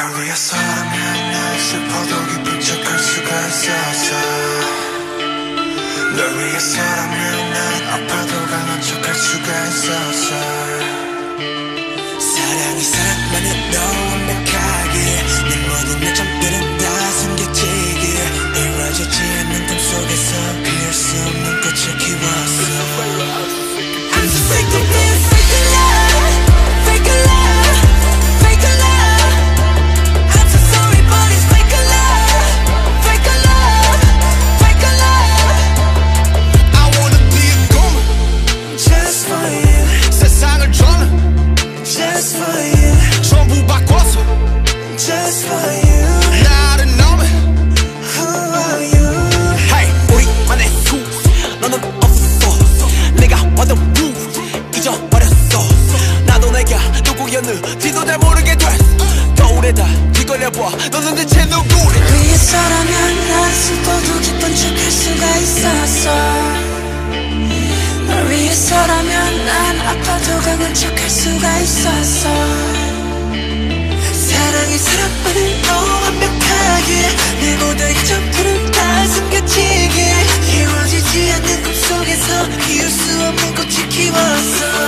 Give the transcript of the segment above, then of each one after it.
날 위해서라면 슬퍼도 깊은 척할 수가 있어서 널 위해서라면 잊어버렸어. 나도 내가 누구였는지도 잘 모르게 됐어. 거울에다 뒤걸려봐. 너는 대체 누구래? 위에 사람면 난 슬퍼도 기쁜 척할 수가 있었어. 널 위해서라면 난 아파도 강한 척할 수가 있었어. 사랑이 사랑 없는 거 지키면서.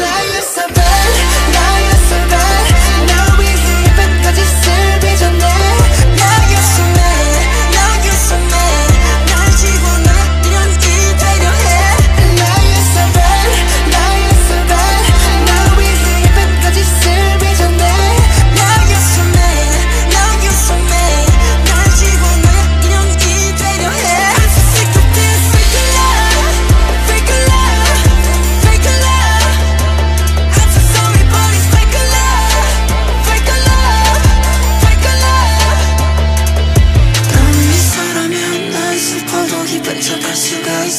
like the sun.